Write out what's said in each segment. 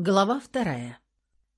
Глава вторая.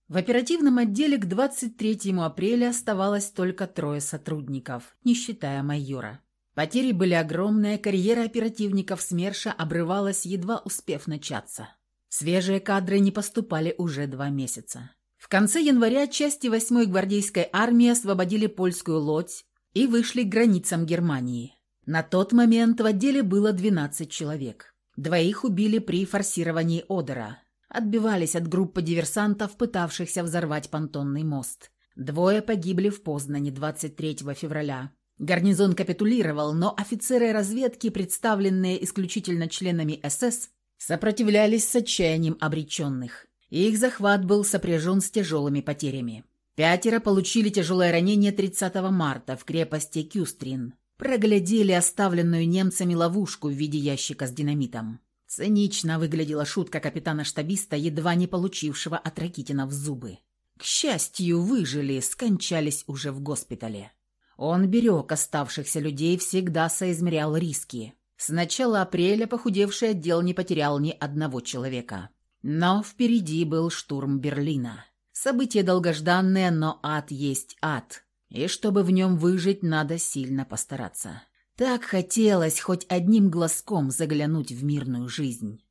В оперативном отделе к 23 апреля оставалось только трое сотрудников, не считая майора. Потери были огромные, карьера оперативников СМЕРШа обрывалась, едва успев начаться. Свежие кадры не поступали уже два месяца. В конце января части 8-й гвардейской армии освободили польскую лодь и вышли к границам Германии. На тот момент в отделе было 12 человек. Двоих убили при форсировании Одера – отбивались от группы диверсантов, пытавшихся взорвать понтонный мост. Двое погибли в Познане 23 февраля. Гарнизон капитулировал, но офицеры разведки, представленные исключительно членами СС, сопротивлялись с отчаянием обреченных. Их захват был сопряжен с тяжелыми потерями. Пятеро получили тяжелое ранение 30 марта в крепости Кюстрин. Проглядели оставленную немцами ловушку в виде ящика с динамитом. Цинично выглядела шутка капитана-штабиста, едва не получившего от Ракитина в зубы. К счастью, выжили, скончались уже в госпитале. Он берег оставшихся людей, всегда соизмерял риски. С начала апреля похудевший отдел не потерял ни одного человека. Но впереди был штурм Берлина. Событие долгожданное, но ад есть ад. И чтобы в нем выжить, надо сильно постараться. Так хотелось хоть одним глазком заглянуть в мирную жизнь.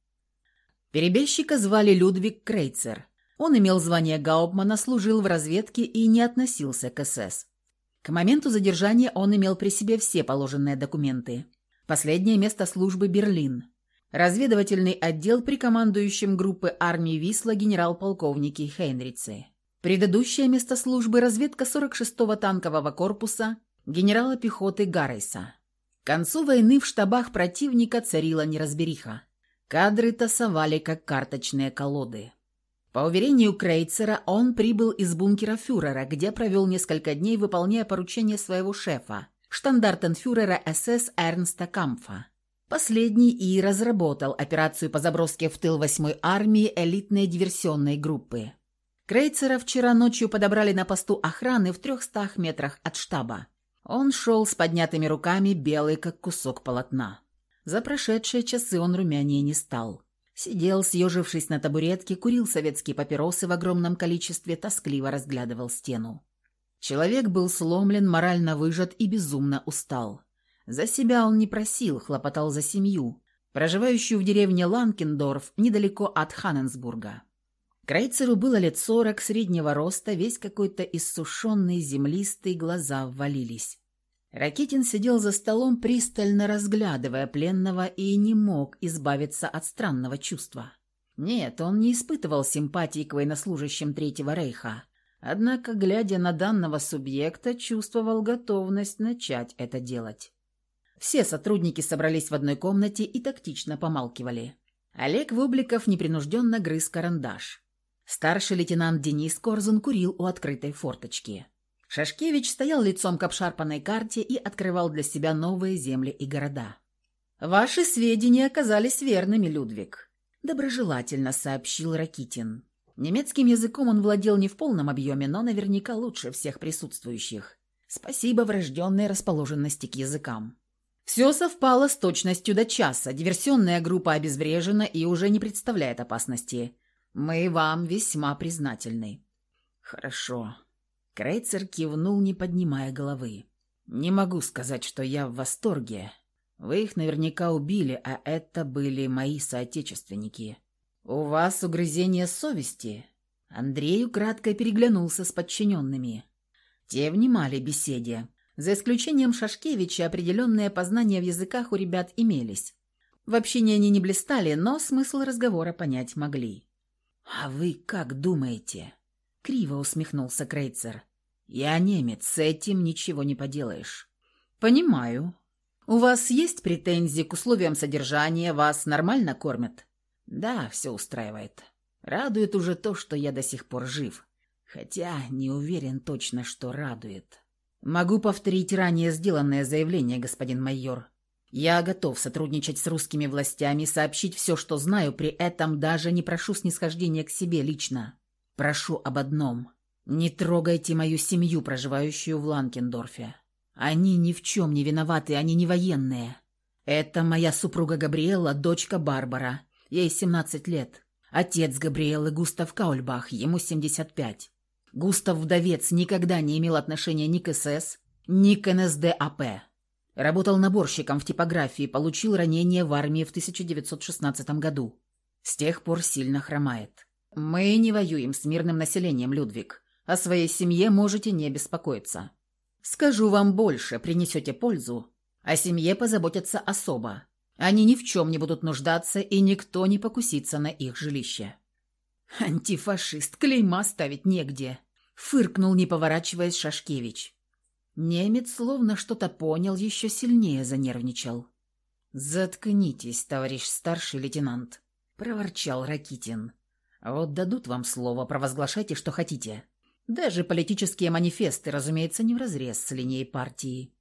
Перебежчика звали Людвиг Крейцер. Он имел звание Гаупмана, служил в разведке и не относился к СС. К моменту задержания он имел при себе все положенные документы. Последнее место службы – Берлин. Разведывательный отдел при командующем группы армии Висла генерал-полковники Хейнрице. Предыдущее место службы – разведка 46-го танкового корпуса генерала пехоты Гаррейса. Концу войны в штабах противника царила неразбериха. Кадры тасовали, как карточные колоды. По уверению Крейцера, он прибыл из бункера фюрера, где провел несколько дней, выполняя поручения своего шефа, штандартенфюрера СС Эрнста Кампфа. Последний и разработал операцию по заброске в тыл 8-й армии элитной диверсионной группы. Крейцера вчера ночью подобрали на посту охраны в 300 метрах от штаба. Он шел с поднятыми руками, белый, как кусок полотна. За прошедшие часы он румянее не стал. Сидел, съежившись на табуретке, курил советские папиросы в огромном количестве, тоскливо разглядывал стену. Человек был сломлен, морально выжат и безумно устал. За себя он не просил, хлопотал за семью, проживающую в деревне Ланкендорф, недалеко от Ханненсбурга. Крейцеру было лет сорок, среднего роста, весь какой-то иссушенный, землистый, глаза ввалились. Ракитин сидел за столом, пристально разглядывая пленного, и не мог избавиться от странного чувства. Нет, он не испытывал симпатии к военнослужащим Третьего Рейха. Однако, глядя на данного субъекта, чувствовал готовность начать это делать. Все сотрудники собрались в одной комнате и тактично помалкивали. Олег Вубликов непринужденно грыз карандаш. Старший лейтенант Денис Корзун курил у открытой форточки. Шашкевич стоял лицом к обшарпанной карте и открывал для себя новые земли и города. «Ваши сведения оказались верными, Людвиг», — доброжелательно сообщил Ракитин. Немецким языком он владел не в полном объеме, но наверняка лучше всех присутствующих. Спасибо врожденной расположенности к языкам. Все совпало с точностью до часа. Диверсионная группа обезврежена и уже не представляет опасности. Мы вам весьма признательны. Хорошо. Крейцер кивнул, не поднимая головы. «Не могу сказать, что я в восторге. Вы их наверняка убили, а это были мои соотечественники. У вас угрызение совести?» Андрей украдкой переглянулся с подчиненными. Те внимали беседе. За исключением Шашкевича, определенные познания в языках у ребят имелись. В общении они не блистали, но смысл разговора понять могли. «А вы как думаете?» — криво усмехнулся Крейцер. «Я немец, с этим ничего не поделаешь». «Понимаю. У вас есть претензии к условиям содержания? Вас нормально кормят?» «Да, все устраивает. Радует уже то, что я до сих пор жив. Хотя не уверен точно, что радует. Могу повторить ранее сделанное заявление, господин майор. Я готов сотрудничать с русскими властями, сообщить все, что знаю, при этом даже не прошу снисхождения к себе лично. Прошу об одном. Не трогайте мою семью, проживающую в Ланкендорфе. Они ни в чем не виноваты, они не военные. Это моя супруга Габриэла, дочка Барбара. Ей 17 лет. Отец Габриэлы Густав Каульбах, ему 75. Густав Вдовец никогда не имел отношения ни к СС, ни к НСДАП. Работал наборщиком в типографии, получил ранение в армии в 1916 году. С тех пор сильно хромает. Мы не воюем с мирным населением, Людвиг. О своей семье можете не беспокоиться. Скажу вам больше, принесете пользу. О семье позаботятся особо. Они ни в чем не будут нуждаться, и никто не покусится на их жилище. «Антифашист, клейма ставить негде», — фыркнул, не поворачиваясь Шашкевич. Немец словно что-то понял, еще сильнее занервничал. «Заткнитесь, товарищ старший лейтенант», — проворчал Ракитин. «Вот дадут вам слово, провозглашайте, что хотите. Даже политические манифесты, разумеется, не вразрез с линией партии.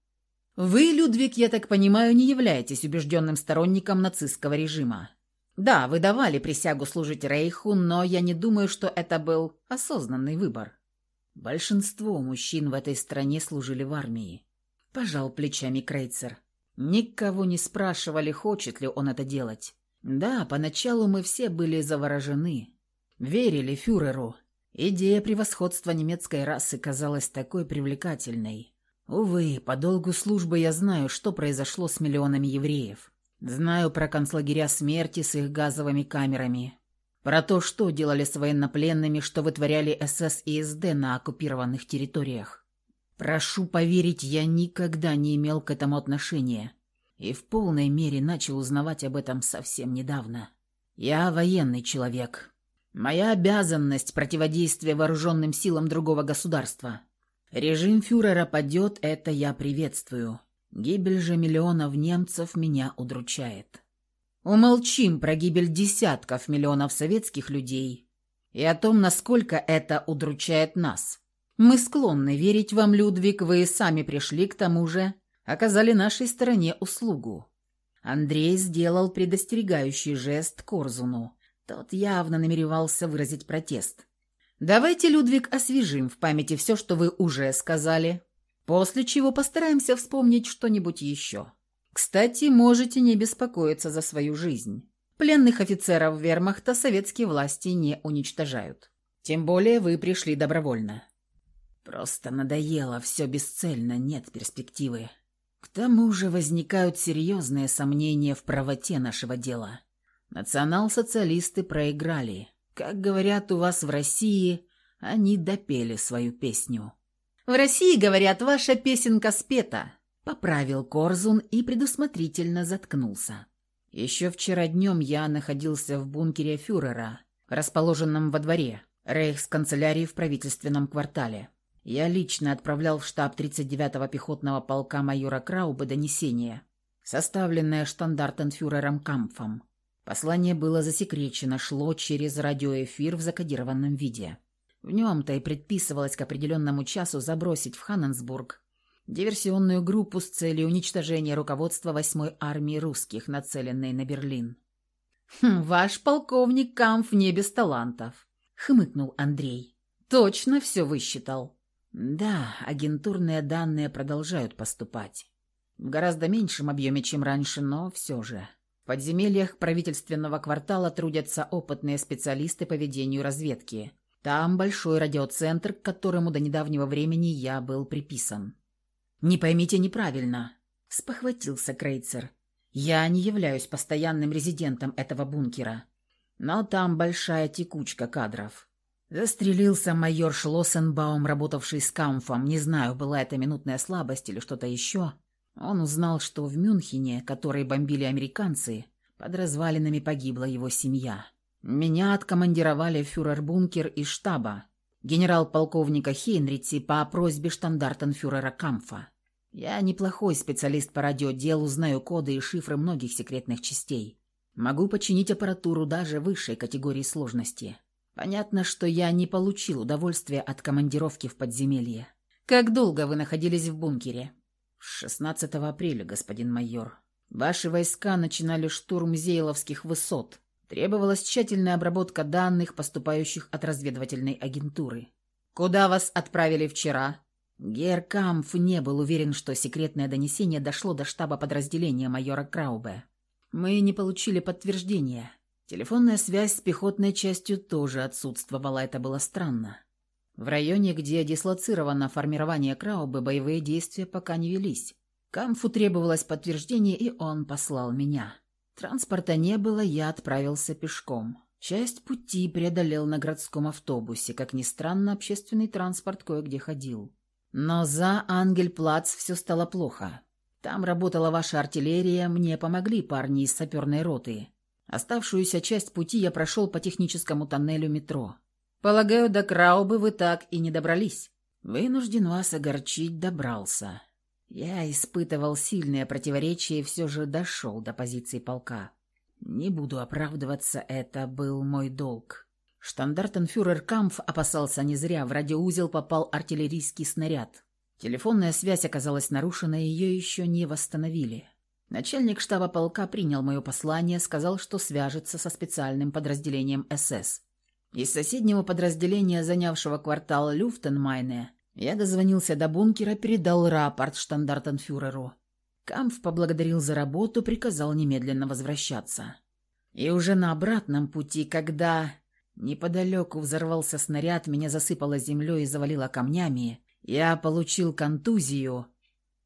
Вы, Людвиг, я так понимаю, не являетесь убежденным сторонником нацистского режима. Да, вы давали присягу служить Рейху, но я не думаю, что это был осознанный выбор. Большинство мужчин в этой стране служили в армии. Пожал плечами Крейцер. Никого не спрашивали, хочет ли он это делать. Да, поначалу мы все были заворожены. Верили фюреру, Идея превосходства немецкой расы казалась такой привлекательной. Увы, по долгу службы я знаю, что произошло с миллионами евреев. Знаю про концлагеря смерти с их газовыми камерами. Про то, что делали с военнопленными, что вытворяли СС и СД на оккупированных территориях. Прошу поверить, я никогда не имел к этому отношения. И в полной мере начал узнавать об этом совсем недавно. Я военный человек, Моя обязанность – противодействие вооруженным силам другого государства. Режим фюрера падет, это я приветствую. Гибель же миллионов немцев меня удручает. Умолчим про гибель десятков миллионов советских людей и о том, насколько это удручает нас. Мы склонны верить вам, Людвиг, вы сами пришли к тому же, оказали нашей стороне услугу. Андрей сделал предостерегающий жест Корзуну. Тот явно намеревался выразить протест. «Давайте, Людвиг, освежим в памяти все, что вы уже сказали, после чего постараемся вспомнить что-нибудь еще. Кстати, можете не беспокоиться за свою жизнь. Пленных офицеров вермахта советские власти не уничтожают. Тем более вы пришли добровольно. Просто надоело, все бесцельно, нет перспективы. К тому же возникают серьезные сомнения в правоте нашего дела». Национал-социалисты проиграли. Как говорят у вас в России, они допели свою песню. «В России, говорят, ваша песенка спета», — поправил Корзун и предусмотрительно заткнулся. Еще вчера днем я находился в бункере фюрера, расположенном во дворе, рейхсканцелярии в правительственном квартале. Я лично отправлял в штаб 39-го пехотного полка майора Крауба донесение, составленное штандартенфюрером Кампфом. Послание было засекречено, шло через радиоэфир в закодированном виде. В нем-то и предписывалось к определенному часу забросить в Ханненсбург диверсионную группу с целью уничтожения руководства 8-й армии русских, нацеленной на Берлин. «Хм, «Ваш полковник Камф не без талантов», — хмыкнул Андрей. «Точно все высчитал». «Да, агентурные данные продолжают поступать. В гораздо меньшем объеме, чем раньше, но все же» подземельях правительственного квартала трудятся опытные специалисты по ведению разведки. Там большой радиоцентр, к которому до недавнего времени я был приписан. «Не поймите неправильно», — спохватился Крейцер. «Я не являюсь постоянным резидентом этого бункера, но там большая текучка кадров». Застрелился майор Шлоссенбаум, работавший с Камфом. Не знаю, была это минутная слабость или что-то еще. Он узнал, что в Мюнхене, который бомбили американцы, под развалинами погибла его семья. Меня откомандировали в фюрер-бункер из штаба генерал-полковника Хейнрици по просьбе штандартенфюрера Камфа. Я неплохой специалист по радиоделу, знаю коды и шифры многих секретных частей. Могу починить аппаратуру даже высшей категории сложности. Понятно, что я не получил удовольствия от командировки в подземелье. Как долго вы находились в бункере? 16 апреля, господин майор. Ваши войска начинали штурм Зейловских высот. Требовалась тщательная обработка данных, поступающих от разведывательной агентуры. Куда вас отправили вчера? Геркамф не был уверен, что секретное донесение дошло до штаба подразделения майора Краубе. Мы не получили подтверждения. Телефонная связь с пехотной частью тоже отсутствовала, это было странно. В районе, где дислоцировано формирование Краубы, боевые действия пока не велись. Камфу требовалось подтверждение, и он послал меня. Транспорта не было, я отправился пешком. Часть пути преодолел на городском автобусе. Как ни странно, общественный транспорт кое-где ходил. Но за Ангельплац все стало плохо. Там работала ваша артиллерия, мне помогли парни из саперной роты. Оставшуюся часть пути я прошел по техническому тоннелю метро. Полагаю, до Краубы вы так и не добрались. Вынужден вас огорчить, добрался. Я испытывал сильное противоречие и все же дошел до позиции полка. Не буду оправдываться, это был мой долг. Штандартенфюрер Кампф опасался не зря, в радиоузел попал артиллерийский снаряд. Телефонная связь оказалась нарушена, ее еще не восстановили. Начальник штаба полка принял мое послание, сказал, что свяжется со специальным подразделением СС. Из соседнего подразделения, занявшего квартал Люфтенмайне, я дозвонился до бункера, передал рапорт штандартенфюреру. Камф поблагодарил за работу, приказал немедленно возвращаться. И уже на обратном пути, когда неподалеку взорвался снаряд, меня засыпало землей и завалило камнями, я получил контузию.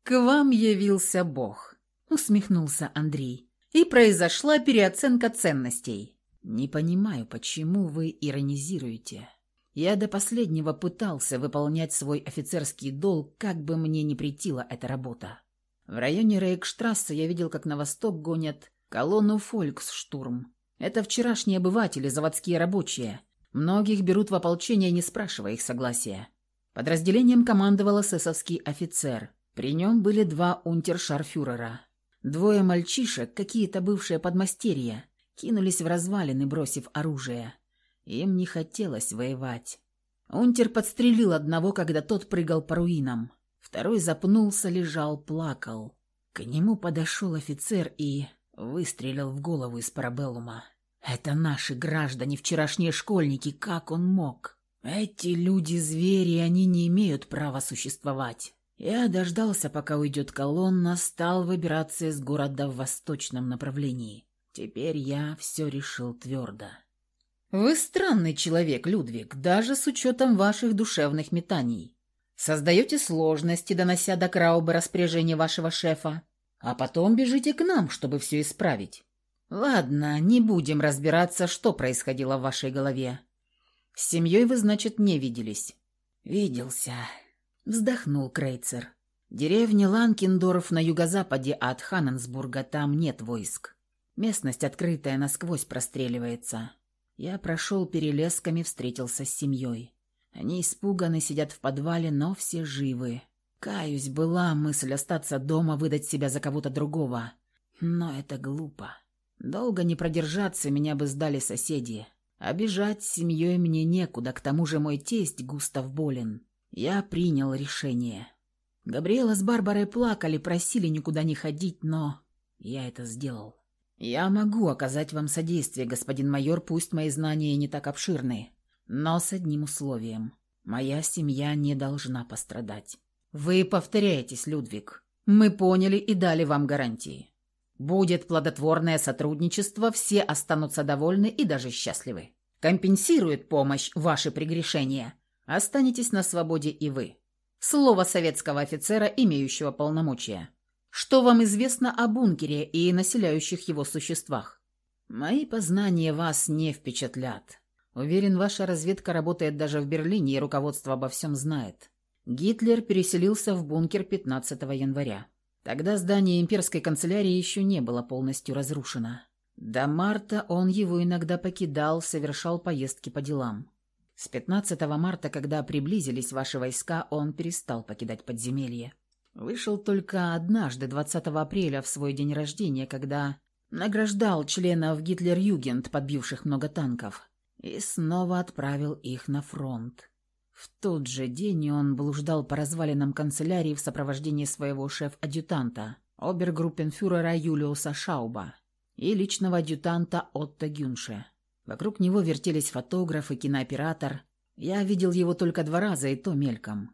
«К вам явился Бог», — усмехнулся Андрей. «И произошла переоценка ценностей». «Не понимаю, почему вы иронизируете. Я до последнего пытался выполнять свой офицерский долг, как бы мне ни претила эта работа. В районе Рейкштрассе я видел, как на восток гонят колонну «Фольксштурм». Это вчерашние обыватели, заводские рабочие. Многих берут в ополчение, не спрашивая их согласия. Подразделением командовал эсэсовский офицер. При нем были два унтершарфюрера. Двое мальчишек, какие-то бывшие подмастерья, кинулись в развалины, бросив оружие. Им не хотелось воевать. Унтер подстрелил одного, когда тот прыгал по руинам. Второй запнулся, лежал, плакал. К нему подошел офицер и выстрелил в голову из парабеллума. «Это наши граждане, вчерашние школьники, как он мог?» «Эти люди-звери, они не имеют права существовать». Я дождался, пока уйдет колонна, стал выбираться из города в восточном направлении. Теперь я все решил твердо. «Вы странный человек, Людвиг, даже с учетом ваших душевных метаний. Создаете сложности, донося до Краубы распоряжение вашего шефа, а потом бежите к нам, чтобы все исправить. Ладно, не будем разбираться, что происходило в вашей голове. С семьей вы, значит, не виделись. Виделся, вздохнул Крейцер. Деревня Ланкендорф на юго-западе от Ханненсбурга, там нет войск. Местность открытая, насквозь простреливается. Я прошел перелесками, встретился с семьей. Они испуганы, сидят в подвале, но все живы. Каюсь, была мысль остаться дома, выдать себя за кого-то другого. Но это глупо. Долго не продержаться, меня бы сдали соседи. Обижать с семьей мне некуда, к тому же мой тесть Густав болен. Я принял решение. Габриэла с Барбарой плакали, просили никуда не ходить, но я это сделал. Я могу оказать вам содействие, господин майор, пусть мои знания не так обширны но с одним условием. Моя семья не должна пострадать. Вы повторяетесь, Людвиг. Мы поняли и дали вам гарантии. Будет плодотворное сотрудничество, все останутся довольны и даже счастливы. Компенсирует помощь ваши прегрешения. Останетесь на свободе и вы. Слово советского офицера, имеющего полномочия. Что вам известно о бункере и населяющих его существах? Мои познания вас не впечатлят. Уверен, ваша разведка работает даже в Берлине, и руководство обо всем знает. Гитлер переселился в бункер 15 января. Тогда здание имперской канцелярии еще не было полностью разрушено. До марта он его иногда покидал, совершал поездки по делам. С 15 марта, когда приблизились ваши войска, он перестал покидать подземелье. Вышел только однажды, 20 апреля, в свой день рождения, когда награждал членов Гитлер-Югент, подбивших много танков и снова отправил их на фронт. В тот же день он блуждал по развалинам канцелярии в сопровождении своего шеф-адъютанта, обергруппенфюрера Юлиуса Шауба и личного адъютанта Отто Гюнше. Вокруг него вертелись фотограф и кинооператор. Я видел его только два раза, и то мельком.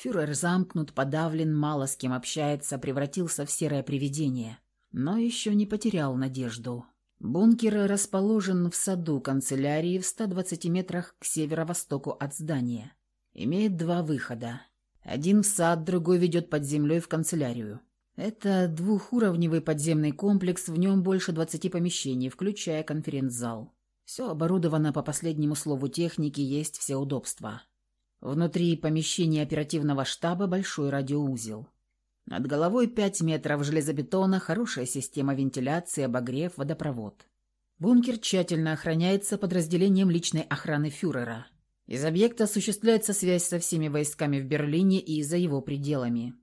Фюрер замкнут, подавлен, мало с кем общается, превратился в серое привидение. Но еще не потерял надежду. Бункер расположен в саду канцелярии в 120 метрах к северо-востоку от здания. Имеет два выхода. Один в сад, другой ведет под землей в канцелярию. Это двухуровневый подземный комплекс, в нем больше 20 помещений, включая конференц-зал. Все оборудовано по последнему слову техники, есть все удобства. Внутри помещения оперативного штаба большой радиоузел. Над головой 5 метров железобетона, хорошая система вентиляции, обогрев, водопровод. Бункер тщательно охраняется подразделением личной охраны фюрера. Из объекта осуществляется связь со всеми войсками в Берлине и за его пределами.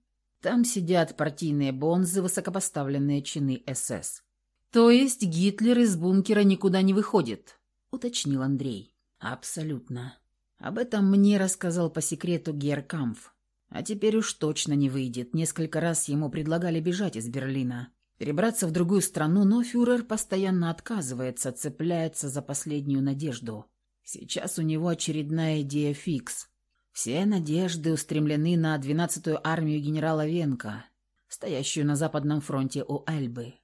Там сидят партийные бонзы, высокопоставленные чины СС. «То есть Гитлер из бункера никуда не выходит?» — уточнил Андрей. «Абсолютно. Об этом мне рассказал по секрету Геркамф. А теперь уж точно не выйдет. Несколько раз ему предлагали бежать из Берлина, перебраться в другую страну, но фюрер постоянно отказывается, цепляется за последнюю надежду. Сейчас у него очередная идея фикс. Все надежды устремлены на 12-ю армию генерала Венка, стоящую на Западном фронте у Эльбы.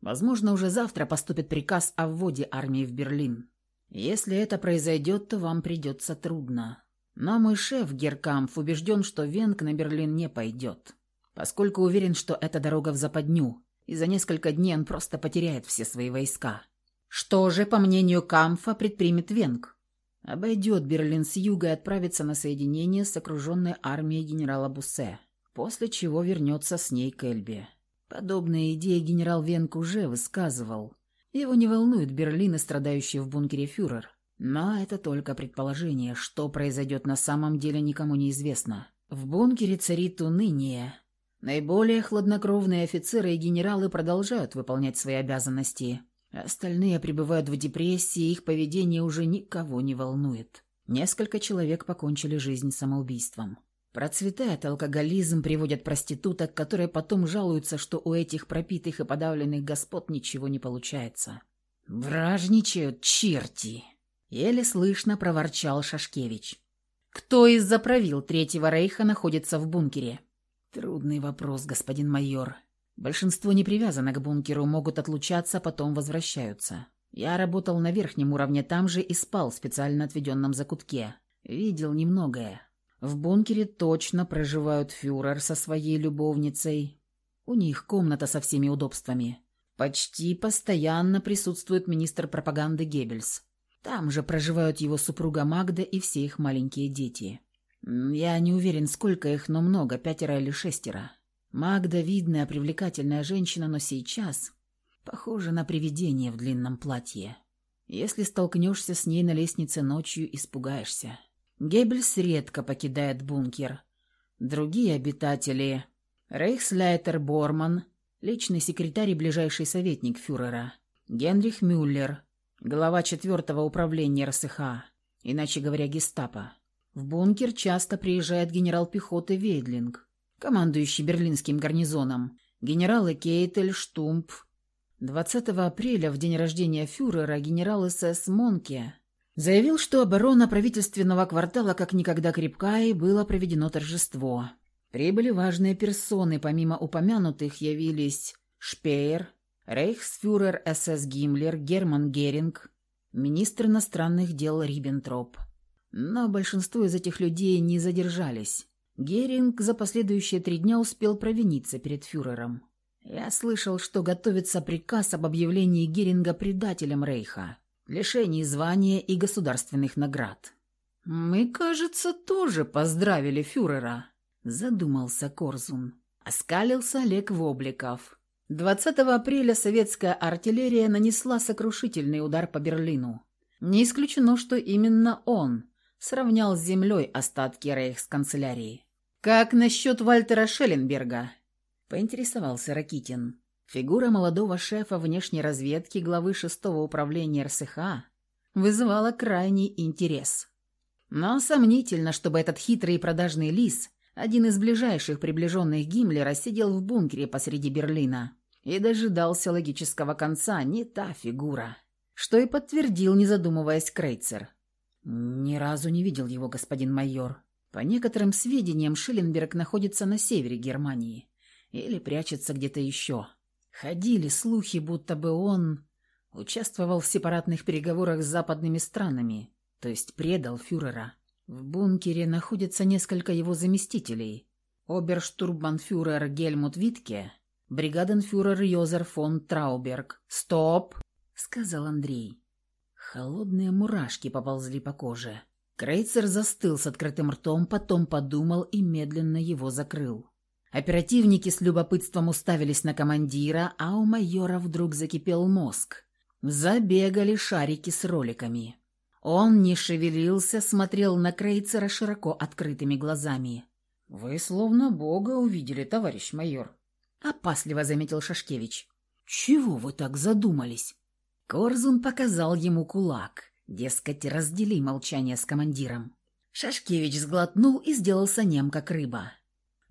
Возможно, уже завтра поступит приказ о вводе армии в Берлин. Если это произойдет, то вам придется трудно. Но мой шеф Геркамф убежден, что Венг на Берлин не пойдет, поскольку уверен, что это дорога в западню, и за несколько дней он просто потеряет все свои войска. Что же, по мнению Камфа, предпримет Венг? Обойдет Берлин с юга и отправится на соединение с окруженной армией генерала Буссе, после чего вернется с ней к Эльбе. Подобные идеи генерал Венг уже высказывал. Его не волнует Берлин и страдающий в бункере фюрер. Но это только предположение. Что произойдет на самом деле, никому не известно. В бункере царит уныние. Наиболее хладнокровные офицеры и генералы продолжают выполнять свои обязанности. Остальные пребывают в депрессии, их поведение уже никого не волнует. Несколько человек покончили жизнь самоубийством. Процветает алкоголизм, приводят проституток, которые потом жалуются, что у этих пропитых и подавленных господ ничего не получается. «Вражничают черти!» Еле слышно проворчал Шашкевич. «Кто из заправил Третьего Рейха находится в бункере?» «Трудный вопрос, господин майор. Большинство не привязано к бункеру, могут отлучаться, потом возвращаются. Я работал на верхнем уровне там же и спал в специально отведенном закутке. Видел немногое. В бункере точно проживают фюрер со своей любовницей. У них комната со всеми удобствами. Почти постоянно присутствует министр пропаганды Геббельс. Там же проживают его супруга Магда и все их маленькие дети. Я не уверен, сколько их, но много, пятеро или шестеро. Магда видная, привлекательная женщина, но сейчас похожа на привидение в длинном платье. Если столкнешься с ней на лестнице ночью, испугаешься. Геббельс редко покидает бункер. Другие обитатели... Рейхслейтер Борман, личный секретарь и ближайший советник фюрера. Генрих Мюллер, глава четвертого управления РСХ, иначе говоря, гестапо. В бункер часто приезжает генерал пехоты Вейдлинг, командующий берлинским гарнизоном, генералы Кейтель, Штумп. 20 апреля, в день рождения фюрера, генерал СС Монке заявил, что оборона правительственного квартала как никогда крепка и было проведено торжество. Прибыли важные персоны, помимо упомянутых явились Шпеер, рейхсфюрер СС Гиммлер, Герман Геринг, министр иностранных дел Риббентроп. Но большинство из этих людей не задержались. Геринг за последующие три дня успел провиниться перед фюрером. Я слышал, что готовится приказ об объявлении Геринга предателем Рейха, лишении звания и государственных наград. «Мы, кажется, тоже поздравили фюрера», — задумался Корзун. Оскалился Олег Вобликов. 20 апреля советская артиллерия нанесла сокрушительный удар по Берлину. Не исключено, что именно он сравнял с землей остатки рейхсканцелярии. «Как насчет Вальтера Шелленберга?» – поинтересовался Ракитин. Фигура молодого шефа внешней разведки главы шестого управления РСХ вызывала крайний интерес. Но сомнительно, чтобы этот хитрый и продажный лис, один из ближайших приближенных Гиммлера, сидел в бункере посреди Берлина и дожидался логического конца не та фигура, что и подтвердил, не задумываясь, Крейцер. «Ни разу не видел его, господин майор. По некоторым сведениям, Шилленберг находится на севере Германии или прячется где-то еще. Ходили слухи, будто бы он Участвовал в сепаратных переговорах с западными странами, то есть предал фюрера. В бункере находится несколько его заместителей. Оберштурбанфюрер Гельмут Витке, бригаденфюрер Йозер фон Трауберг. «Стоп!» — сказал Андрей. Холодные мурашки поползли по коже. Крейцер застыл с открытым ртом, потом подумал и медленно его закрыл. Оперативники с любопытством уставились на командира, а у майора вдруг закипел мозг. Забегали шарики с роликами. Он не шевелился, смотрел на Крейцера широко открытыми глазами. «Вы словно Бога увидели, товарищ майор», — опасливо заметил Шашкевич. «Чего вы так задумались?» Корзун показал ему кулак. Дескать, раздели молчание с командиром. Шашкевич сглотнул и сделался нем, как рыба.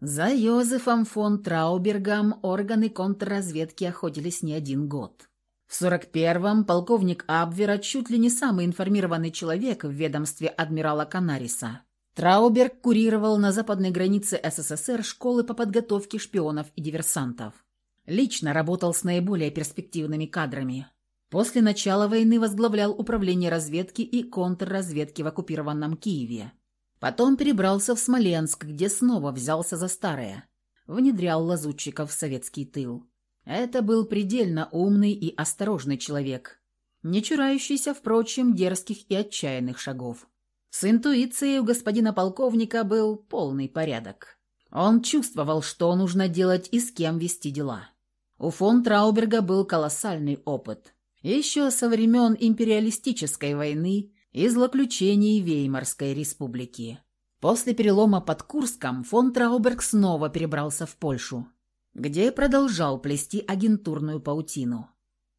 За Йозефом фон Траубергом органы контрразведки охотились не один год. В 41-м полковник Абвера чуть ли не самый информированный человек в ведомстве адмирала Канариса. Трауберг курировал на западной границе СССР школы по подготовке шпионов и диверсантов. Лично работал с наиболее перспективными кадрами. После начала войны возглавлял управление разведки и контрразведки в оккупированном Киеве. Потом перебрался в Смоленск, где снова взялся за старое. Внедрял лазутчиков в советский тыл. Это был предельно умный и осторожный человек, не чурающийся, впрочем, дерзких и отчаянных шагов. С интуицией у господина полковника был полный порядок. Он чувствовал, что нужно делать и с кем вести дела. У фон Трауберга был колоссальный опыт. Еще со времен империалистической войны и злоключений Веймарской республики. После перелома под Курском фон Трауберг снова перебрался в Польшу где продолжал плести агентурную паутину.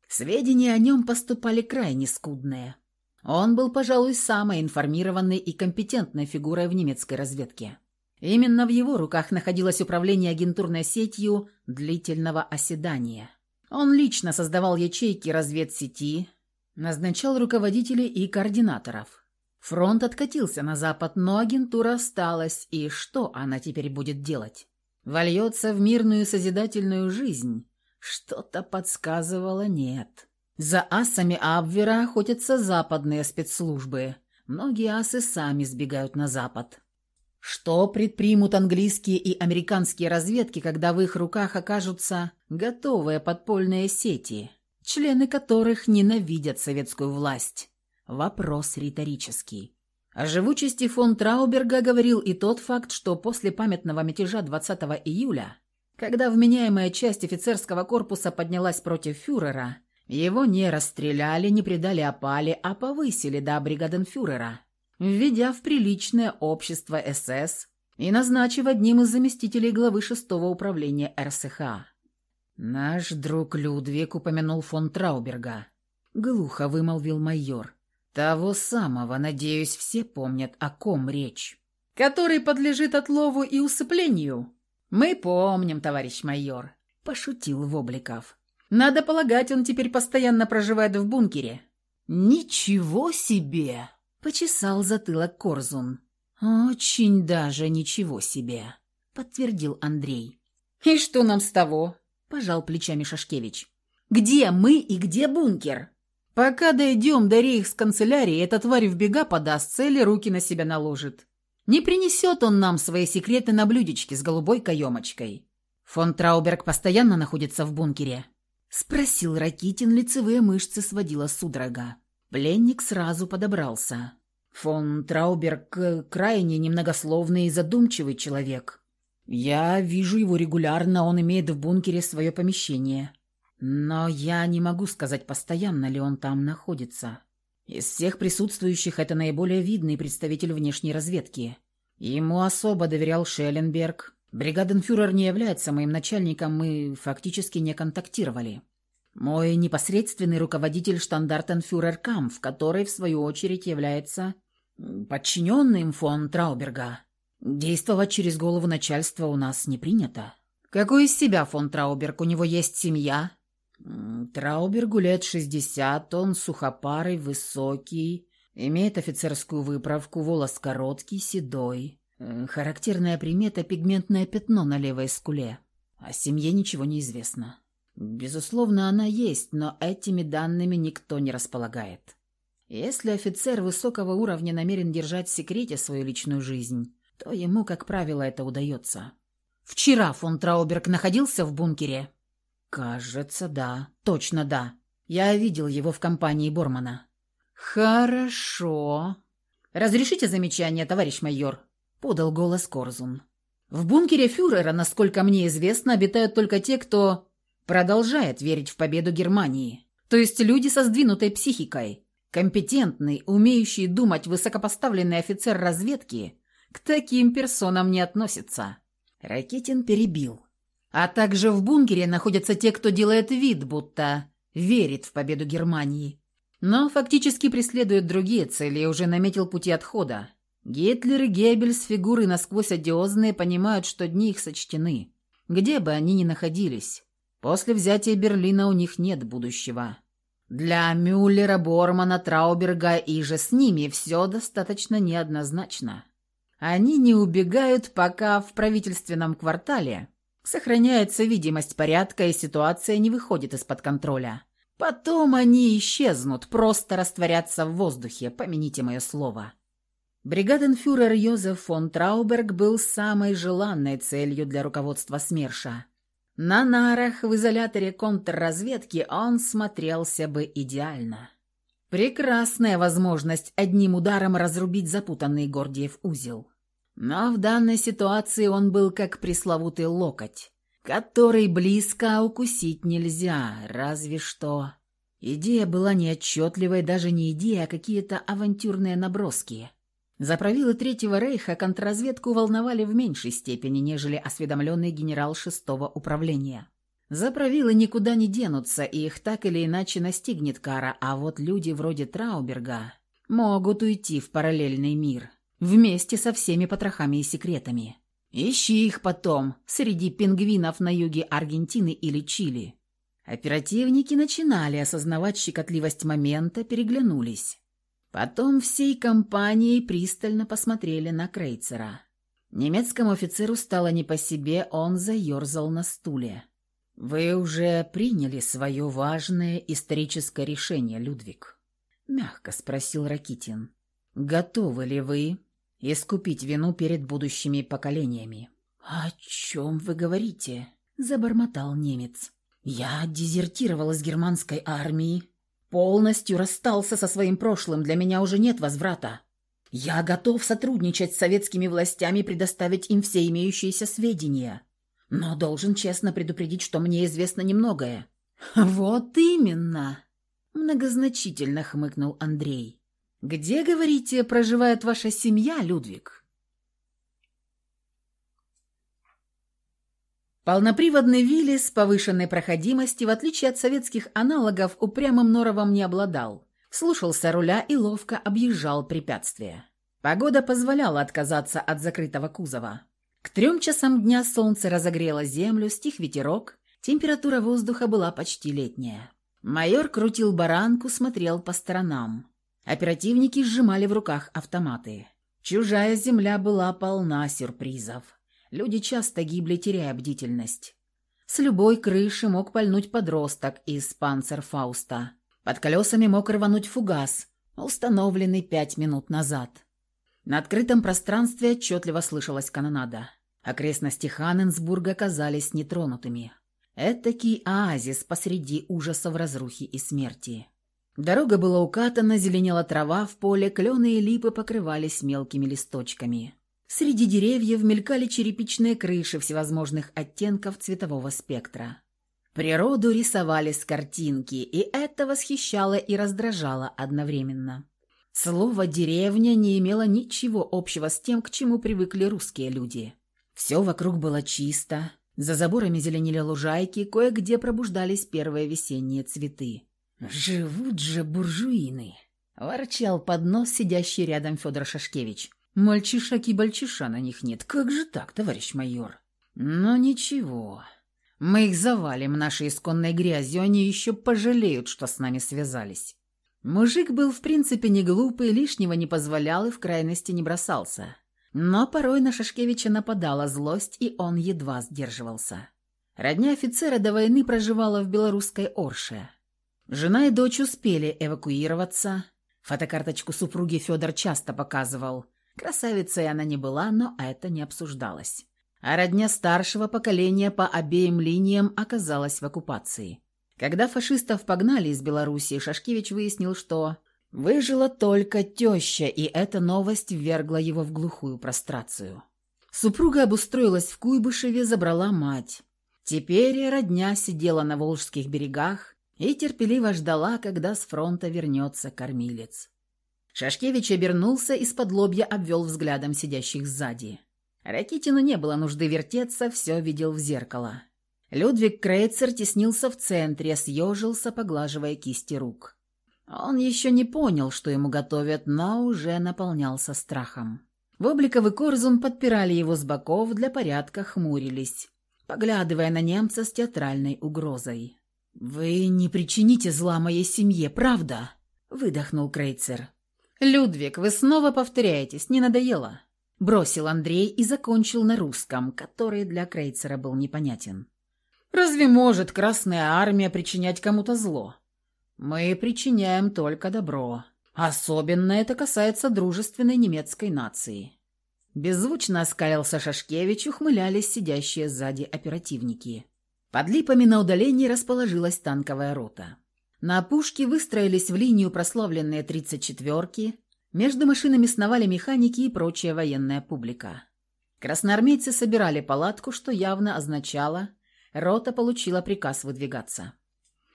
Сведения о нем поступали крайне скудные. Он был, пожалуй, самой информированной и компетентной фигурой в немецкой разведке. Именно в его руках находилось управление агентурной сетью длительного оседания. Он лично создавал ячейки разведсети, назначал руководителей и координаторов. Фронт откатился на запад, но агентура осталась, и что она теперь будет делать? вольется в мирную созидательную жизнь, что-то подсказывало нет. За асами Абвера охотятся западные спецслужбы. Многие асы сами сбегают на запад. Что предпримут английские и американские разведки, когда в их руках окажутся готовые подпольные сети, члены которых ненавидят советскую власть? Вопрос риторический. О живучести фон Трауберга говорил и тот факт, что после памятного мятежа 20 июля, когда вменяемая часть офицерского корпуса поднялась против фюрера, его не расстреляли, не предали опале, а повысили до бригаденфюрера, введя в приличное общество СС и назначив одним из заместителей главы шестого управления РСХ. «Наш друг Людвиг упомянул фон Трауберга», — глухо вымолвил майор. Того самого, надеюсь, все помнят, о ком речь. Который подлежит отлову и усыплению. Мы помним, товарищ майор, пошутил Вобликов. Надо полагать, он теперь постоянно проживает в бункере. Ничего себе, почесал затылок Корзун. Очень даже ничего себе, подтвердил Андрей. И что нам с того? Пожал плечами Шашкевич. Где мы и где бункер? Пока дойдем до рейхсканцелярии, эта тварь в бега подастся или руки на себя наложит. Не принесет он нам свои секреты на блюдечке с голубой каемочкой. Фон Трауберг постоянно находится в бункере. Спросил Ракитин, лицевые мышцы сводила судорога. Пленник сразу подобрался. Фон Трауберг крайне немногословный и задумчивый человек. Я вижу его регулярно, он имеет в бункере свое помещение. Но я не могу сказать, постоянно ли он там находится. Из всех присутствующих это наиболее видный представитель внешней разведки. Ему особо доверял Шелленберг. Бригаденфюрер не является моим начальником, мы фактически не контактировали. Мой непосредственный руководитель штандартенфюрер Камф, который, в свою очередь, является подчиненным фон Трауберга. Действовать через голову начальства у нас не принято. Какой из себя фон Трауберг? У него есть семья, Траубергу лет шестьдесят, он сухопарый, высокий, имеет офицерскую выправку, волос короткий, седой. Э, характерная примета – пигментное пятно на левой скуле. О семье ничего не известно. Безусловно, она есть, но этими данными никто не располагает. Если офицер высокого уровня намерен держать в секрете свою личную жизнь, то ему, как правило, это удается. Вчера фон Трауберг находился в бункере? Кажется, да. Точно да. Я видел его в компании Бормана. Хорошо. Разрешите замечание, товарищ майор? Подал голос Корзун. В бункере фюрера, насколько мне известно, обитают только те, кто продолжает верить в победу Германии. То есть люди со сдвинутой психикой. Компетентный, умеющий думать высокопоставленный офицер разведки к таким персонам не относится. Ракетин перебил. А также в бункере находятся те, кто делает вид, будто верит в победу Германии. Но фактически преследует другие цели и уже наметил пути отхода. Гитлер и Геббельс, фигуры насквозь одиозные, понимают, что дни их сочтены. Где бы они ни находились. После взятия Берлина у них нет будущего. Для Мюллера, Бормана, Трауберга и же с ними все достаточно неоднозначно. Они не убегают, пока в правительственном квартале сохраняется видимость порядка и ситуация не выходит из-под контроля. Потом они исчезнут, просто растворятся в воздухе, помяните мое слово. Бригаденфюрер Йозеф фон Трауберг был самой желанной целью для руководства СМЕРШа. На нарах в изоляторе контрразведки он смотрелся бы идеально. Прекрасная возможность одним ударом разрубить запутанный Гордиев узел. Но в данной ситуации он был как пресловутый локоть, который близко укусить нельзя, разве что... Идея была неотчетливой, даже не идея, а какие-то авантюрные наброски. За правилы Третьего Рейха контрразведку волновали в меньшей степени, нежели осведомленный генерал шестого управления. За правилы никуда не денутся, и их так или иначе настигнет кара, а вот люди вроде Трауберга могут уйти в параллельный мир, вместе со всеми потрохами и секретами. Ищи их потом, среди пингвинов на юге Аргентины или Чили. Оперативники начинали осознавать щекотливость момента, переглянулись. Потом всей компанией пристально посмотрели на Крейцера. Немецкому офицеру стало не по себе, он заерзал на стуле. «Вы уже приняли свое важное историческое решение, Людвиг?» — мягко спросил Ракитин. «Готовы ли вы искупить вину перед будущими поколениями?» «О чем вы говорите?» — забормотал немец. «Я дезертировал из германской армии Полностью расстался со своим прошлым, для меня уже нет возврата. Я готов сотрудничать с советскими властями предоставить им все имеющиеся сведения. Но должен честно предупредить, что мне известно немногое». «Вот именно!» – многозначительно хмыкнул Андрей. «Где, говорите, проживает ваша семья, Людвиг?» Полноприводный Вилли с повышенной проходимости, в отличие от советских аналогов, упрямым норовом не обладал. Слушался руля и ловко объезжал препятствия. Погода позволяла отказаться от закрытого кузова. К трем часам дня солнце разогрело землю, стих ветерок, температура воздуха была почти летняя. Майор крутил баранку, смотрел по сторонам. Оперативники сжимали в руках автоматы. Чужая земля была полна сюрпризов. Люди часто гибли, теряя бдительность. С любой крыши мог пальнуть подросток из панцерфауста. Под колесами мог рвануть фугас, установленный пять минут назад. На открытом пространстве отчетливо слышалась канонада. Окрестности Ханненсбурга казались нетронутыми. Этакий оазис посреди ужасов разрухи и смерти. Дорога была укатана, зеленела трава в поле, клены и липы покрывались мелкими листочками. Среди деревьев мелькали черепичные крыши всевозможных оттенков цветового спектра. Природу рисовали с картинки, и это восхищало и раздражало одновременно. Слово «деревня» не имело ничего общего с тем, к чему привыкли русские люди. Все вокруг было чисто, за заборами зеленели лужайки, кое-где пробуждались первые весенние цветы. «Живут же буржуины!» – ворчал под нос сидящий рядом Федор Шашкевич. Мальчишак и бальчиша на них нет. Как же так, товарищ майор? Но ничего. Мы их завалим нашей исконной грязью, они еще пожалеют, что с нами связались. Мужик был в принципе не глупый, лишнего не позволял и в крайности не бросался. Но порой на Шашкевича нападала злость, и он едва сдерживался. Родня офицера до войны проживала в белорусской Орше. Жена и дочь успели эвакуироваться. Фотокарточку супруги Федор часто показывал. Красавицей она не была, но это не обсуждалось. А родня старшего поколения по обеим линиям оказалась в оккупации. Когда фашистов погнали из Белоруссии, Шашкевич выяснил, что выжила только теща, и эта новость ввергла его в глухую прострацию. Супруга обустроилась в Куйбышеве, забрала мать. Теперь родня сидела на Волжских берегах и терпеливо ждала, когда с фронта вернется кормилец. Шашкевич обернулся и с-под лобья обвел взглядом сидящих сзади. Ракитину не было нужды вертеться, все видел в зеркало. Людвиг Крейцер теснился в центре, съежился, поглаживая кисти рук. Он еще не понял, что ему готовят, но уже наполнялся страхом. Вобликов и Корзун подпирали его с боков, для порядка хмурились поглядывая на немца с театральной угрозой. «Вы не причините зла моей семье, правда?» — выдохнул Крейцер. «Людвиг, вы снова повторяетесь, не надоело?» Бросил Андрей и закончил на русском, который для Крейцера был непонятен. «Разве может Красная Армия причинять кому-то зло? Мы причиняем только добро. Особенно это касается дружественной немецкой нации. Беззвучно оскалился Шашкевич, ухмылялись сидящие сзади оперативники. Под липами на удалении расположилась танковая рота. На опушке выстроились в линию прославленные тридцать четверки, между машинами сновали механики и прочая военная публика. Красноармейцы собирали палатку, что явно означало, рота получила приказ выдвигаться.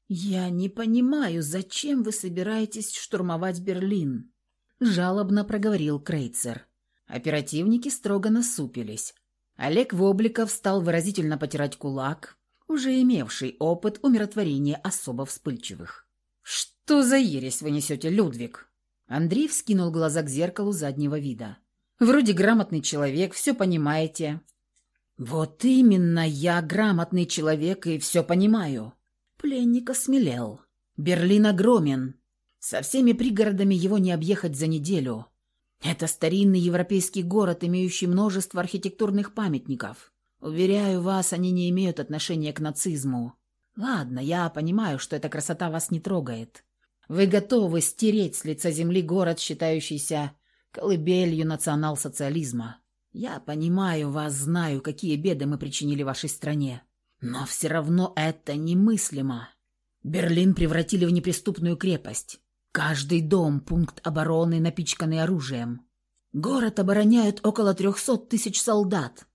«Я не понимаю, зачем вы собираетесь штурмовать Берлин?» – жалобно проговорил Крейцер. Оперативники строго насупились. Олег Вобликов стал выразительно потирать кулак, уже имевший опыт умиротворения особо вспыльчивых. «Что за ересь вы несете, Людвиг?» Андрей вскинул глаза к зеркалу заднего вида. «Вроде грамотный человек, все понимаете». «Вот именно, я грамотный человек и все понимаю». Пленник осмелел. Берлин огромен. Со всеми пригородами его не объехать за неделю. Это старинный европейский город, имеющий множество архитектурных памятников. Уверяю вас, они не имеют отношения к нацизму. Ладно, я понимаю, что эта красота вас не трогает. Вы готовы стереть с лица земли город, считающийся колыбелью национал-социализма. Я понимаю вас, знаю, какие беды мы причинили вашей стране. Но все равно это немыслимо. Берлин превратили в неприступную крепость. Каждый дом – пункт обороны, напичканный оружием. Город обороняют около трехсот тысяч солдат.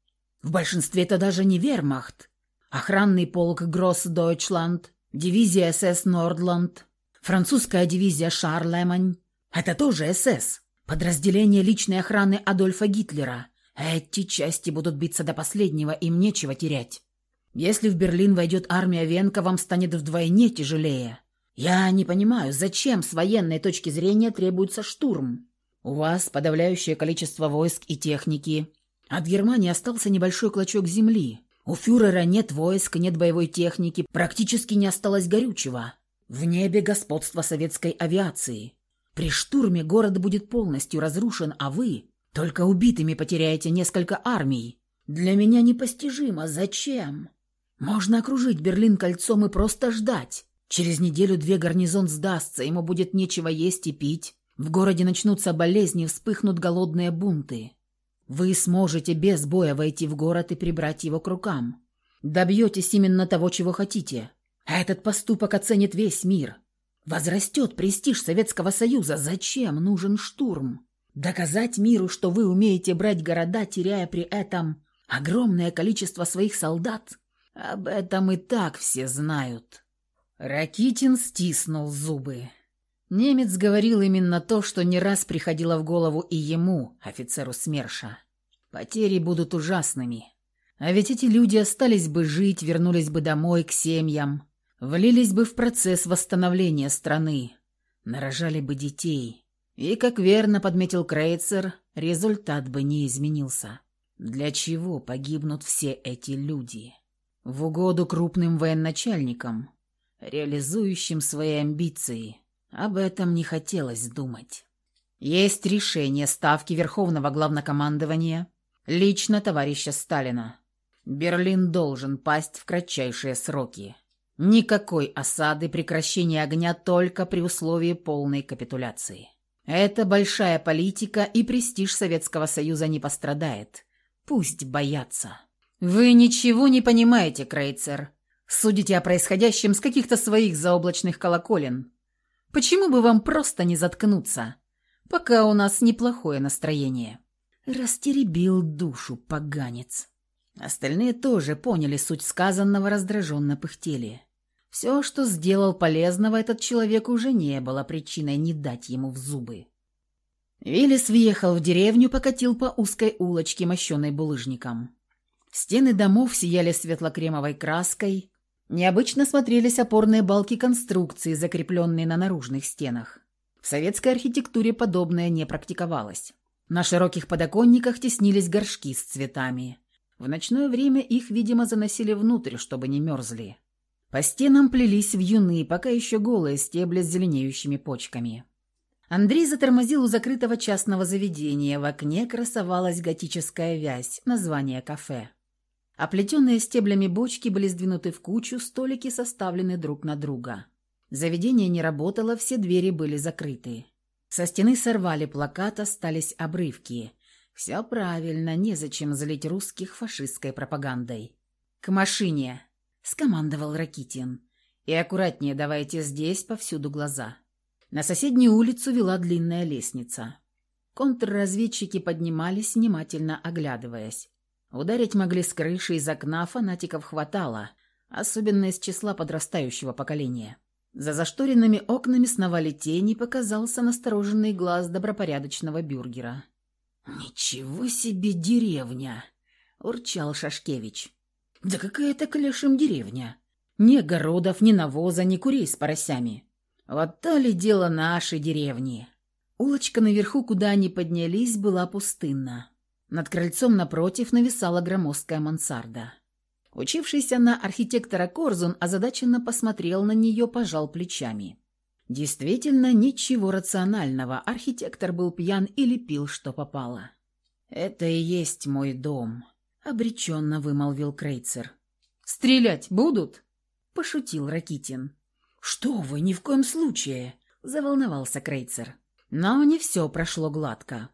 В большинстве это даже не вермахт. Охранный полк Гросс-Дойчланд, дивизия СС Нордланд, французская дивизия Шарлемань. Это тоже СС. Подразделение личной охраны Адольфа Гитлера. Эти части будут биться до последнего, им нечего терять. Если в Берлин войдет армия Венка, вам станет вдвойне тяжелее. «Я не понимаю, зачем с военной точки зрения требуется штурм? У вас подавляющее количество войск и техники. От Германии остался небольшой клочок земли. У фюрера нет войск, нет боевой техники, практически не осталось горючего. В небе господство советской авиации. При штурме город будет полностью разрушен, а вы только убитыми потеряете несколько армий. Для меня непостижимо, зачем? Можно окружить Берлин кольцом и просто ждать. Через неделю-две гарнизон сдастся, ему будет нечего есть и пить. В городе начнутся болезни, вспыхнут голодные бунты. Вы сможете без боя войти в город и прибрать его к рукам. Добьетесь именно того, чего хотите. Этот поступок оценит весь мир. Возрастет престиж Советского Союза. Зачем нужен штурм? Доказать миру, что вы умеете брать города, теряя при этом огромное количество своих солдат? Об этом и так все знают. Ракитин стиснул зубы. Немец говорил именно то, что не раз приходило в голову и ему, офицеру СМЕРШа. Потери будут ужасными. А ведь эти люди остались бы жить, вернулись бы домой к семьям, влились бы в процесс восстановления страны, нарожали бы детей. И, как верно подметил Крейцер, результат бы не изменился. Для чего погибнут все эти люди? В угоду крупным военачальникам – реализующим свои амбиции. Об этом не хотелось думать. Есть решение Ставки Верховного Главнокомандования, лично товарища Сталина. Берлин должен пасть в кратчайшие сроки. Никакой осады, прекращения огня только при условии полной капитуляции. Это большая политика, и престиж Советского Союза не пострадает. Пусть боятся. Вы ничего не понимаете, Крейцер. Судите о происходящем с каких-то своих заоблачных колоколен. Почему бы вам просто не заткнуться, пока у нас неплохое настроение? Растеребил душу поганец. Остальные тоже поняли суть сказанного, раздраженно пыхтели. Все, что сделал полезного этот человек, уже не было причиной не дать ему в зубы. Виллис въехал в деревню, покатил по узкой улочке, мощенной булыжником. Стены домов сияли светло-кремовой краской, необычно смотрелись опорные балки конструкции, закрепленные на наружных стенах. В советской архитектуре подобное не практиковалось. На широких подоконниках теснились горшки с цветами. В ночное время их, видимо, заносили внутрь, чтобы не мерзли. По стенам плелись вьюны, пока еще голые стебли с зеленеющими почками. Андрей затормозил у закрытого частного заведения. В окне красовалась готическая вязь, название кафе. Оплетенные стеблями бочки были сдвинуты в кучу, столики составлены друг на друга. Заведение не работало, все двери были закрыты. Со стены сорвали плакат, остались обрывки. Все правильно, незачем залить русских фашистской пропагандой. «К машине!» Скомандовал Ракитин. «И аккуратнее давайте здесь повсюду глаза». На соседнюю улицу вела длинная лестница. Контрразведчики поднимались, внимательно оглядываясь. Ударить могли с крыши, из окна фанатиков хватало, особенно из числа подрастающего поколения. За зашторенными окнами сновали тени, показался настороженный глаз добропорядочного бюргера. «Ничего себе деревня!» — урчал Шашкевич. Да какая это к деревня? Ни огородов, ни навоза, ни курей с поросями. Вот то ли дело нашей деревни. Улочка наверху, куда они поднялись, была пустынна. Над крыльцом напротив нависала громоздкая мансарда. Учившийся на архитектора Корзун озадаченно посмотрел на нее, пожал плечами. Действительно, ничего рационального. Архитектор был пьян или пил, что попало. «Это и есть мой дом», обреченно вымолвил Крейцер. «Стрелять будут?» – пошутил Ракитин. «Что вы, ни в коем случае!» – заволновался Крейцер. Но не все прошло гладко.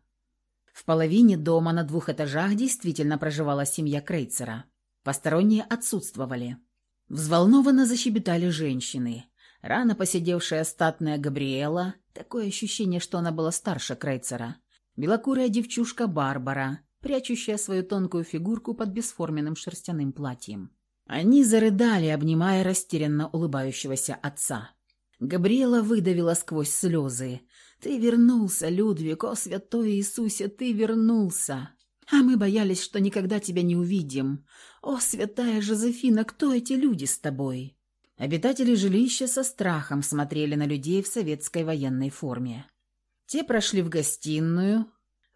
В половине дома на двух этажах действительно проживала семья Крейцера. Посторонние отсутствовали. Взволнованно защебетали женщины. Рано посидевшая статная Габриэла, такое ощущение, что она была старше Крейцера, белокурая девчушка Барбара, прячущая свою тонкую фигурку под бесформенным шерстяным платьем. Они зарыдали, обнимая растерянно улыбающегося отца. Габриэла выдавила сквозь слезы. «Ты вернулся, Людвиг, о святой Иисусе, ты вернулся! А мы боялись, что никогда тебя не увидим. О, святая Жозефина, кто эти люди с тобой?» Обитатели жилища со страхом смотрели на людей в советской военной форме. Те прошли в гостиную,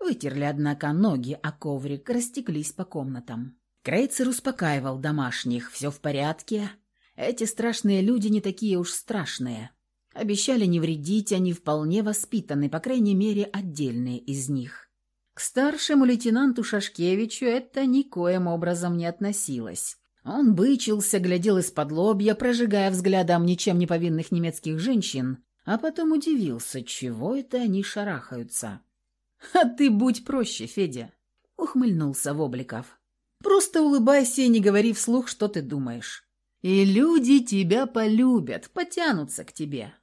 Вытерли, однако, ноги, а коврик растеклись по комнатам. Крейцер успокаивал домашних. «Все в порядке. Эти страшные люди не такие уж страшные. Обещали не вредить, они вполне воспитаны, по крайней мере, отдельные из них». К старшему лейтенанту Шашкевичу это никоим образом не относилось. Он бычился, глядел из-под лобья, прожигая взглядом ничем не повинных немецких женщин, а потом удивился, чего это они шарахаются. «А ты будь проще, Федя», — ухмыльнулся Вобликов. «Просто улыбайся и не говори вслух, что ты думаешь. И люди тебя полюбят, потянутся к тебе».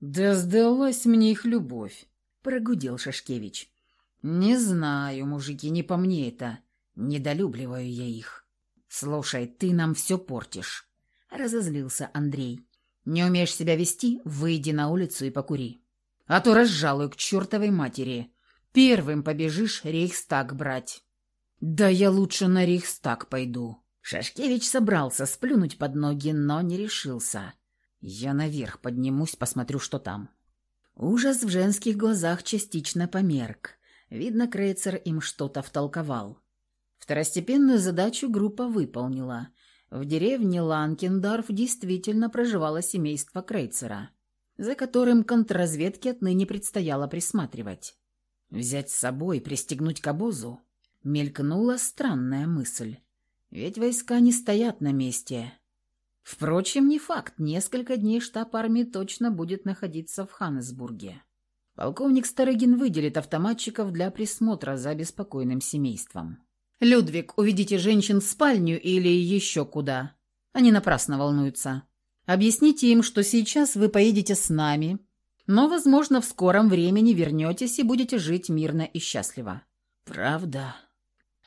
«Да сдалась мне их любовь», — прогудел Шашкевич. «Не знаю, мужики, не по мне это. Недолюбливаю я их». «Слушай, ты нам все портишь», — разозлился Андрей. «Не умеешь себя вести? Выйди на улицу и покури. А то разжалую к чертовой матери. Первым побежишь Рейхстаг брать. Да я лучше на Рейхстаг пойду. Шашкевич собрался сплюнуть под ноги, но не решился. Я наверх поднимусь, посмотрю, что там. Ужас в женских глазах частично померк. Видно, Крейцер им что-то втолковал. Второстепенную задачу группа выполнила. В деревне Ланкендорф действительно проживало семейство Крейцера, за которым контрразведке отныне предстояло присматривать. Взять с собой, пристегнуть к обозу? Мелькнула странная мысль. Ведь войска не стоят на месте. Впрочем, не факт, несколько дней штаб армии точно будет находиться в Ханнесбурге. Полковник Старыгин выделит автоматчиков для присмотра за беспокойным семейством. «Людвиг, уведите женщин в спальню или еще куда. Они напрасно волнуются. Объясните им, что сейчас вы поедете с нами, но, возможно, в скором времени вернетесь и будете жить мирно и счастливо». «Правда?»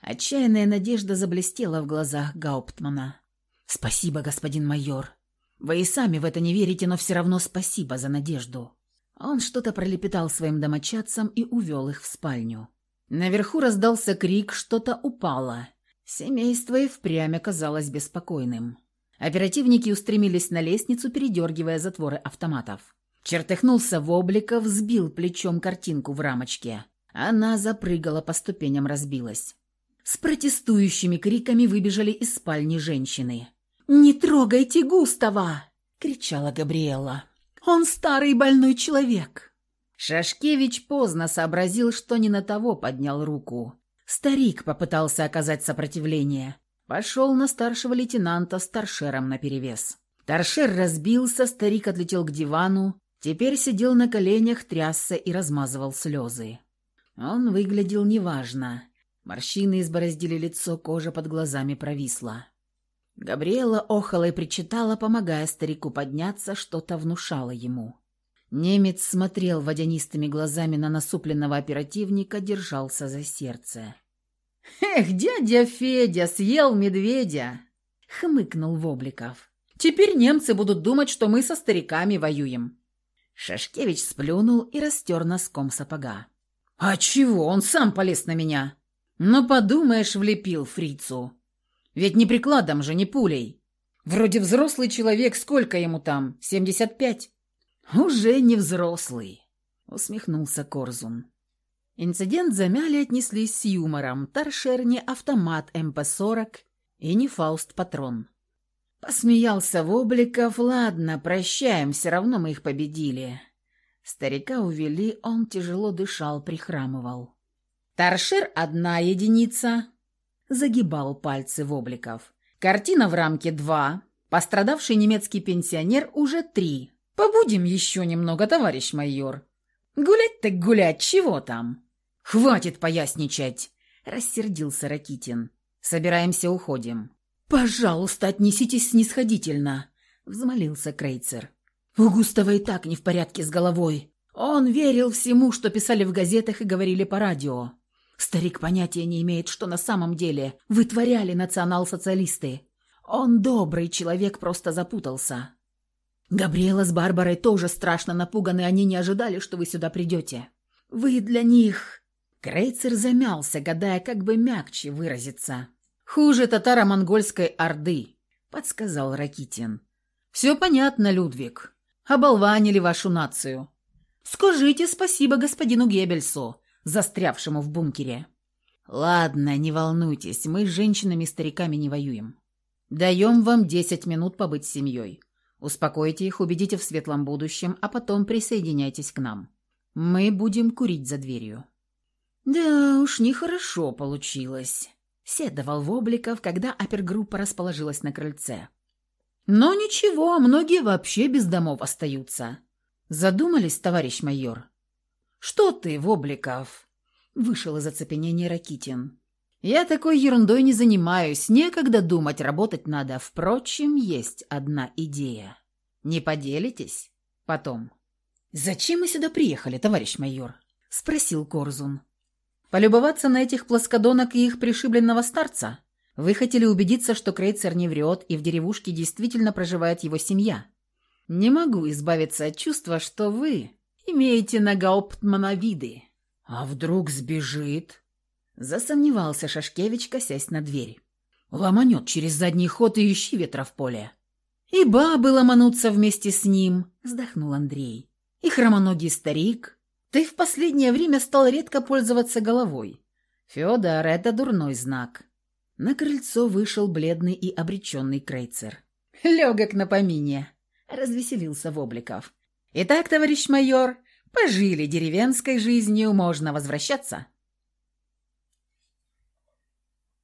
Отчаянная надежда заблестела в глазах Гауптмана. «Спасибо, господин майор. Вы и сами в это не верите, но все равно спасибо за надежду». Он что-то пролепетал своим домочадцам и увел их в спальню. Наверху раздался крик, что-то упало. Семейство и впрямь оказалось беспокойным. Оперативники устремились на лестницу, передергивая затворы автоматов. Чертыхнулся в облика, взбил плечом картинку в рамочке. Она запрыгала по ступеням, разбилась. С протестующими криками выбежали из спальни женщины. «Не трогайте Густава!» — кричала Габриэла. «Он старый больной человек!» Шашкевич поздно сообразил, что не на того поднял руку. Старик попытался оказать сопротивление. Пошел на старшего лейтенанта с торшером наперевес. Торшер разбился, старик отлетел к дивану, теперь сидел на коленях, трясся и размазывал слезы. Он выглядел неважно. Морщины избороздили лицо, кожа под глазами провисла. Габриэла охала и причитала, помогая старику подняться, что-то внушало ему. Немец смотрел водянистыми глазами на насупленного оперативника, держался за сердце. «Эх, дядя Федя съел медведя!» — хмыкнул Вобликов. «Теперь немцы будут думать, что мы со стариками воюем». Шашкевич сплюнул и растер носком сапога. «А чего? Он сам полез на меня!» «Ну, подумаешь, влепил фрицу. Ведь не прикладом же, не пулей. Вроде взрослый человек, сколько ему там? Семьдесят пять?» «Уже не взрослый», — усмехнулся Корзун. Инцидент замяли и отнеслись с юмором. Торшер не автомат МП-40 и не Фауст-патрон. Посмеялся Вобликов. «Ладно, прощаем, все равно мы их победили». Старика увели, он тяжело дышал, прихрамывал. «Торшер — одна единица», — загибал пальцы Вобликов. «Картина в рамке — два. Пострадавший немецкий пенсионер — уже три. Побудем еще немного, товарищ майор». «Гулять так гулять, чего там?» «Хватит поясничать!» — рассердился Ракитин. «Собираемся, уходим». «Пожалуйста, отнеситесь снисходительно», — взмолился Крейцер. «У Густава и так не в порядке с головой. Он верил всему, что писали в газетах и говорили по радио. Старик понятия не имеет, что на самом деле вытворяли национал-социалисты. Он добрый человек, просто запутался. Габриэла с Барбарой тоже страшно напуганы, они не ожидали, что вы сюда придете. Вы для них Крейцер замялся, гадая, как бы мягче выразиться. «Хуже татаро-монгольской орды», — подсказал Ракитин. «Все понятно, Людвиг. Оболванили вашу нацию. Скажите спасибо господину Геббельсу, застрявшему в бункере». «Ладно, не волнуйтесь, мы с женщинами и стариками не воюем. Даем вам десять минут побыть с семьей. Успокойте их, убедите в светлом будущем, а потом присоединяйтесь к нам. Мы будем курить за дверью». «Да уж, нехорошо получилось», — седовал Вобликов, когда опергруппа расположилась на крыльце. «Но ничего, многие вообще без домов остаются. Задумались, товарищ майор?» «Что ты, Вобликов?» — вышел из оцепенения Ракитин. «Я такой ерундой не занимаюсь, некогда думать, работать надо. Впрочем, есть одна идея. Не поделитесь? Потом». «Зачем мы сюда приехали, товарищ майор?» — спросил Корзун. Полюбоваться на этих плоскодонок и их пришибленного старца? Вы хотели убедиться, что Крейцер не врет, и в деревушке действительно проживает его семья. Не могу избавиться от чувства, что вы имеете на Гауптмана виды. А вдруг сбежит? Засомневался Шашкевич, косясь на дверь. Ломанет через задний ход и ищи ветра в поле. И бабы ломанутся вместе с ним, вздохнул Андрей. И хромоногий старик, ты в последнее время стал редко пользоваться головой. Федор, это дурной знак. На крыльцо вышел бледный и обреченный Крейцер. Легок на помине, развеселился Вобликов. Итак, товарищ майор, пожили деревенской жизнью, можно возвращаться.